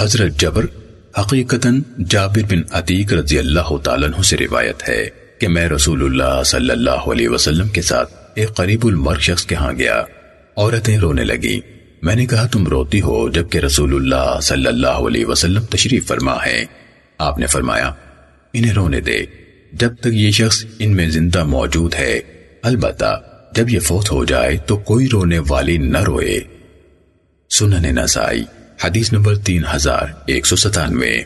حضرت جبر حقیقتاً جابر بن عتیق رضی اللہ تعالیٰ عنہ سے روایت ہے کہ میں رسول اللہ صلی اللہ علیہ وسلم کے ساتھ ایک قریب المرگ شخص کے ہاں گیا۔ عورتیں رونے لگی میں نے کہا، تم روتی ہو جبکہ رسول اللہ صلی اللہ علیہ وسلم تشریف فرما ہے آپ نے فرمایا، انہیں رونے دے۔ جب تک یہ شخص ان میں زندہ موجود ہے، البتہ جب یہ فوت ہو جائے تو کوئی رونے والی نہ روئے۔ سنن نسائی۔ حدیث نمبر تین ہزار ایک سو ستانوے